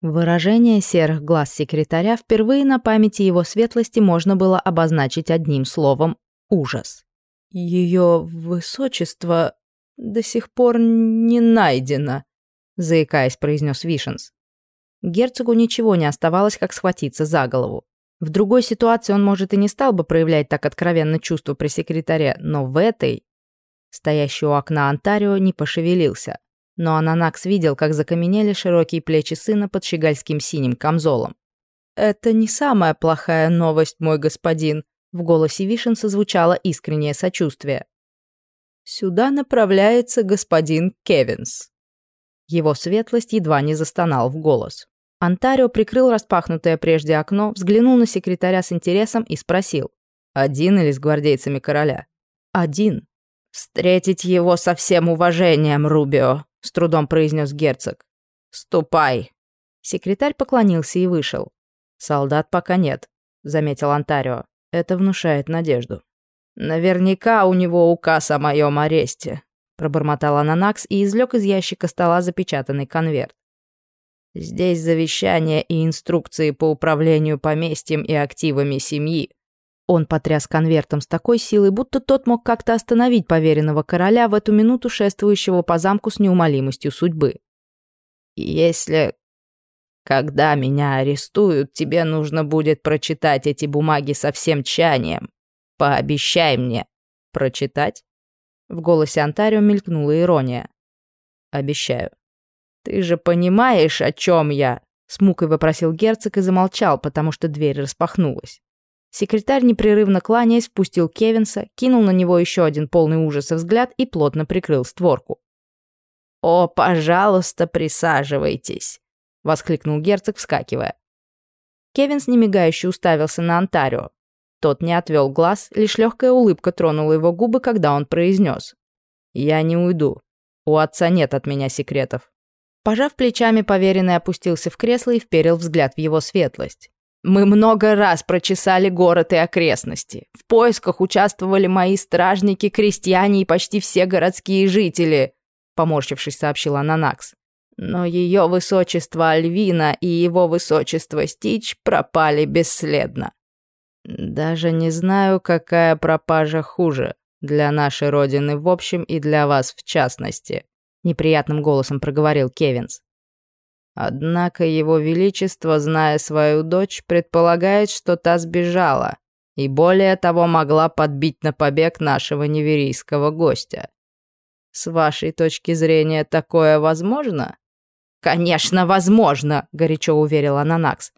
Выражение серых глаз секретаря впервые на памяти его светлости можно было обозначить одним словом «ужас». «Ее высочество до сих пор не найдено», — заикаясь, произнес Вишенс. Герцогу ничего не оставалось, как схватиться за голову. В другой ситуации он, может, и не стал бы проявлять так откровенно чувства при секретаре, но в этой... Стоящий у окна Онтарио не пошевелился. Но Ананакс видел, как закаменели широкие плечи сына под щегольским синим камзолом. «Это не самая плохая новость, мой господин», — в голосе Вишенса звучало искреннее сочувствие. «Сюда направляется господин Кевинс». Его светлость едва не застонал в голос. Антарио прикрыл распахнутое прежде окно, взглянул на секретаря с интересом и спросил. «Один или с гвардейцами короля?» «Один». «Встретить его со всем уважением, Рубио», — с трудом произнес герцог. «Ступай». Секретарь поклонился и вышел. «Солдат пока нет», — заметил Антарио. «Это внушает надежду». «Наверняка у него указ о моем аресте», — пробормотал Ананакс и извлек из ящика стола запечатанный конверт. Здесь завещание и инструкции по управлению поместьем и активами семьи. Он потряс конвертом с такой силой, будто тот мог как-то остановить поверенного короля в эту минуту шествующего по замку с неумолимостью судьбы. «Если... когда меня арестуют, тебе нужно будет прочитать эти бумаги со всем тщанием. Пообещай мне». «Прочитать?» В голосе Антарио мелькнула ирония. «Обещаю». «Ты же понимаешь, о чем я?» С мукой вопросил герцог и замолчал, потому что дверь распахнулась. Секретарь, непрерывно кланяясь, впустил Кевинса, кинул на него еще один полный ужаса взгляд и плотно прикрыл створку. «О, пожалуйста, присаживайтесь!» — воскликнул герцог, вскакивая. Кевинс немигающе уставился на Антарио. Тот не отвел глаз, лишь легкая улыбка тронула его губы, когда он произнес. «Я не уйду. У отца нет от меня секретов». Пожав плечами, поверенный опустился в кресло и вперил взгляд в его светлость. «Мы много раз прочесали город и окрестности. В поисках участвовали мои стражники, крестьяне и почти все городские жители», поморщившись, сообщил Ананакс. «Но ее высочество Альвина и его высочество Стич пропали бесследно. Даже не знаю, какая пропажа хуже для нашей родины в общем и для вас в частности», неприятным голосом проговорил Кевинс. Однако его величество, зная свою дочь, предполагает, что та сбежала, и более того могла подбить на побег нашего неверийского гостя. С вашей точки зрения такое возможно? Конечно, возможно, горячо уверил Ананакс.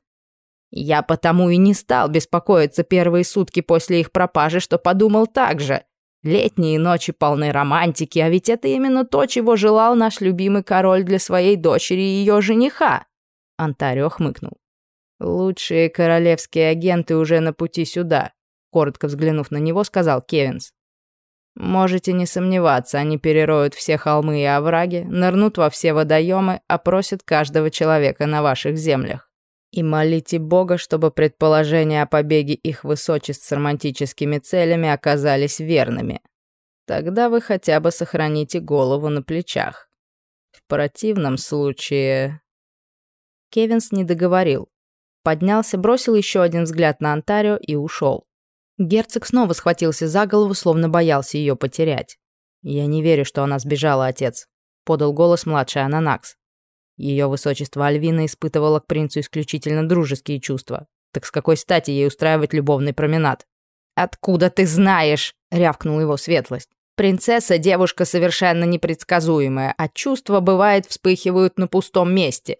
Я потому и не стал беспокоиться первые сутки после их пропажи, что подумал так же. Летние ночи полны романтики, а ведь это именно то, чего желал наш любимый король для своей дочери и ее жениха. Антарио хмыкнул. Лучшие королевские агенты уже на пути сюда, коротко взглянув на него, сказал Кевинс. Можете не сомневаться, они перероют все холмы и овраги, нырнут во все водоемы, опросят каждого человека на ваших землях. И молите Бога, чтобы предположения о побеге их высочеств с романтическими целями оказались верными. Тогда вы хотя бы сохраните голову на плечах. В противном случае... Кевинс не договорил. Поднялся, бросил еще один взгляд на Антарио и ушел. Герцог снова схватился за голову, словно боялся ее потерять. «Я не верю, что она сбежала, отец», — подал голос младший Ананакс. Ее высочество Альвина испытывала к принцу исключительно дружеские чувства. Так с какой стати ей устраивать любовный променад? «Откуда ты знаешь?» — рявкнул его светлость. «Принцесса — девушка совершенно непредсказуемая, а чувства, бывает, вспыхивают на пустом месте.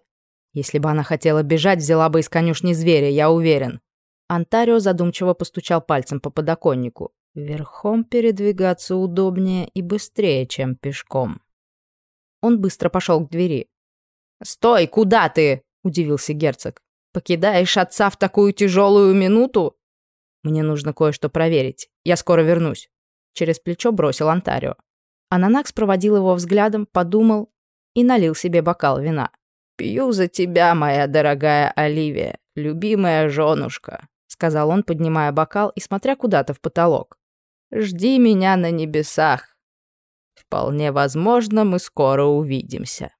Если бы она хотела бежать, взяла бы из конюшни зверя, я уверен». Антарио задумчиво постучал пальцем по подоконнику. «Верхом передвигаться удобнее и быстрее, чем пешком». Он быстро пошел к двери. «Стой, куда ты?» – удивился герцог. «Покидаешь отца в такую тяжелую минуту?» «Мне нужно кое-что проверить. Я скоро вернусь». Через плечо бросил Антарио. Ананакс проводил его взглядом, подумал и налил себе бокал вина. «Пью за тебя, моя дорогая Оливия, любимая женушка», сказал он, поднимая бокал и смотря куда-то в потолок. «Жди меня на небесах. Вполне возможно, мы скоро увидимся».